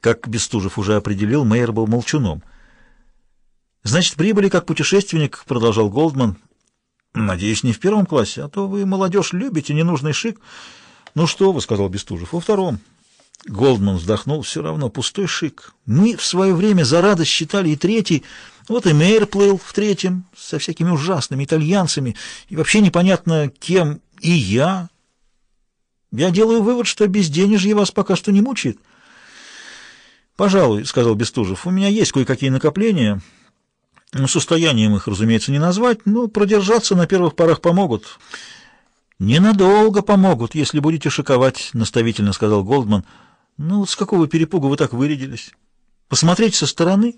Как Бестужев уже определил, Мейер был молчуном. «Значит, прибыли как путешественник», — продолжал Голдман. «Надеюсь, не в первом классе, а то вы, молодежь, любите ненужный шик». «Ну что вы», — сказал Бестужев, — «во втором». Голдман вздохнул, все равно пустой шик. Мы в свое время за радость считали и третий, вот и Мейер плыл в третьем, со всякими ужасными итальянцами, и вообще непонятно кем, и я. Я делаю вывод, что безденежье вас пока что не мучает. «Пожалуй», — сказал Бестужев, — «у меня есть кое-какие накопления». Ну, состоянием их, разумеется, не назвать, но продержаться на первых порах помогут. Ненадолго помогут, если будете шиковать, наставительно сказал Голдман. Ну, с какого перепуга вы так вырядились? Посмотреть со стороны.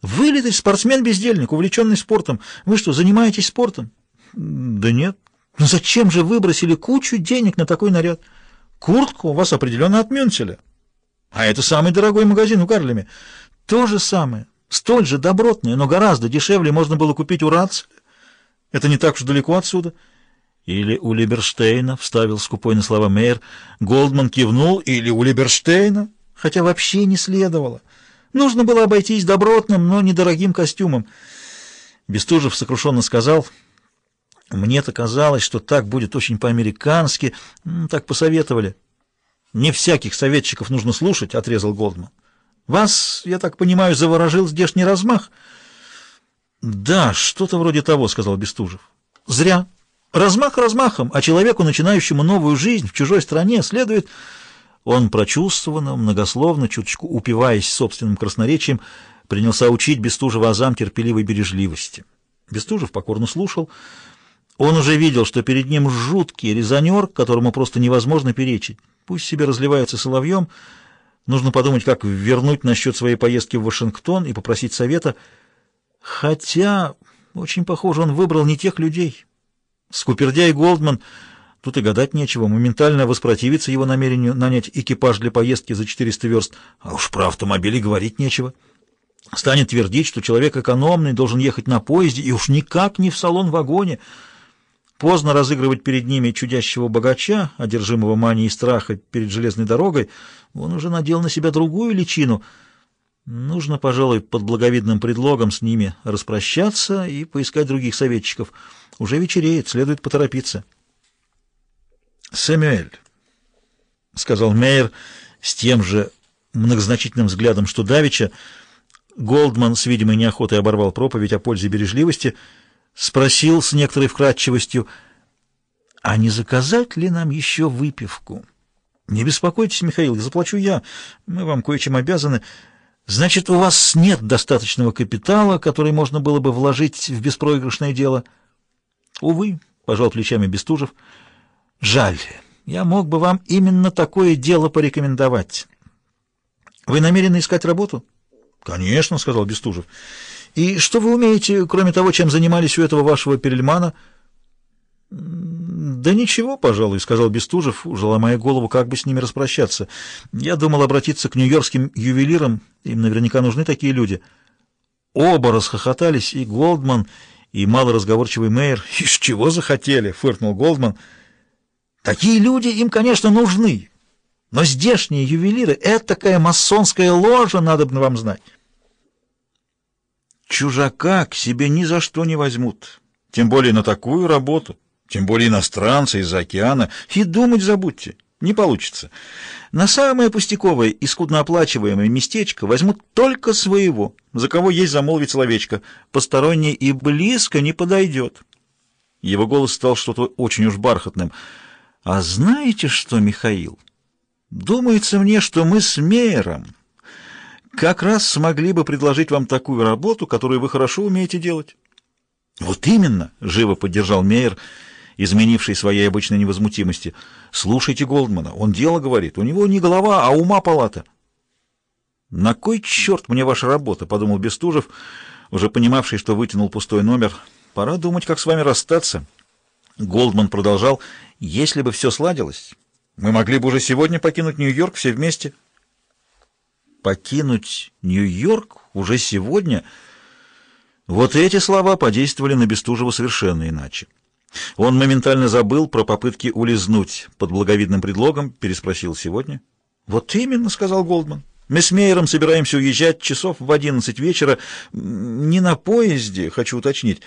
Вылитый спортсмен-бездельник, увлеченный спортом. Вы что, занимаетесь спортом? Да нет. Зачем же выбросили кучу денег на такой наряд? Куртку у вас определенно от. А это самый дорогой магазин у Гарлеме. То же самое. Столь же добротное, но гораздо дешевле можно было купить у Рац. Это не так уж далеко отсюда. Или у Либерштейна, вставил скупой на слова Мейер. Голдман кивнул, или у Либерштейна, хотя вообще не следовало. Нужно было обойтись добротным, но недорогим костюмом. Бестужев сокрушенно сказал, «Мне-то казалось, что так будет очень по-американски, так посоветовали». «Не всяких советчиков нужно слушать», — отрезал Голдман. «Вас, я так понимаю, заворожил здешний размах?» «Да, что-то вроде того», — сказал Бестужев. «Зря». Размах размахом, а человеку, начинающему новую жизнь в чужой стране, следует... Он прочувствованно, многословно, чуточку упиваясь собственным красноречием, принялся учить Бестужева азам терпеливой бережливости. Бестужев покорно слушал. Он уже видел, что перед ним жуткий резонер, которому просто невозможно перечить. Пусть себе разливается соловьем. Нужно подумать, как вернуть насчет своей поездки в Вашингтон и попросить совета. Хотя, очень похоже, он выбрал не тех людей. Скупердяй Голдман, тут и гадать нечего, моментально воспротивится его намерению нанять экипаж для поездки за 400 верст, а уж про автомобили говорить нечего. Станет твердить, что человек экономный, должен ехать на поезде, и уж никак не в салон-вагоне. Поздно разыгрывать перед ними чудящего богача, одержимого манией страха перед железной дорогой, он уже надел на себя другую личину — Нужно, пожалуй, под благовидным предлогом с ними распрощаться и поискать других советчиков. Уже вечереет, следует поторопиться. «Сэмюэль», — сказал Мейер с тем же многозначительным взглядом, что Давича, Голдман с видимой неохотой оборвал проповедь о пользе бережливости, спросил с некоторой вкратчивостью, «А не заказать ли нам еще выпивку?» «Не беспокойтесь, Михаил, заплачу я. Мы вам кое-чем обязаны». Значит, у вас нет достаточного капитала, который можно было бы вложить в беспроигрышное дело? Увы, пожал плечами Бестужев. Жаль, я мог бы вам именно такое дело порекомендовать. Вы намерены искать работу? Конечно, сказал Бестужев. И что вы умеете, кроме того, чем занимались у этого вашего Перельмана? «Да ничего, пожалуй», — сказал Бестужев, уже ломая голову, как бы с ними распрощаться. «Я думал обратиться к нью-йоркским ювелирам, им наверняка нужны такие люди». Оба расхохотались, и Голдман, и малоразговорчивый мэр. «Из чего захотели?» — фыркнул Голдман. «Такие люди им, конечно, нужны, но здешние ювелиры — это такая масонская ложа, надо бы вам знать». «Чужака к себе ни за что не возьмут, тем более на такую работу» тем более иностранцы из-за океана, и думать забудьте, не получится. На самое пустяковое и скуднооплачиваемое местечко возьмут только своего, за кого есть замолвить словечко, посторонний и близко не подойдет. Его голос стал что-то очень уж бархатным. «А знаете что, Михаил? Думается мне, что мы с Мейером как раз смогли бы предложить вам такую работу, которую вы хорошо умеете делать». «Вот именно!» — живо поддержал Мейер — изменивший своей обычной невозмутимости. «Слушайте Голдмана, он дело говорит, у него не голова, а ума палата». «На кой черт мне ваша работа?» — подумал Бестужев, уже понимавший, что вытянул пустой номер. «Пора думать, как с вами расстаться». Голдман продолжал. «Если бы все сладилось, мы могли бы уже сегодня покинуть Нью-Йорк все вместе». «Покинуть Нью-Йорк уже сегодня?» Вот эти слова подействовали на Бестужева совершенно иначе. Он моментально забыл про попытки улизнуть под благовидным предлогом, переспросил сегодня. «Вот именно», — сказал Голдман. Мы с Мейером собираемся уезжать часов в одиннадцать вечера. Не на поезде, хочу уточнить.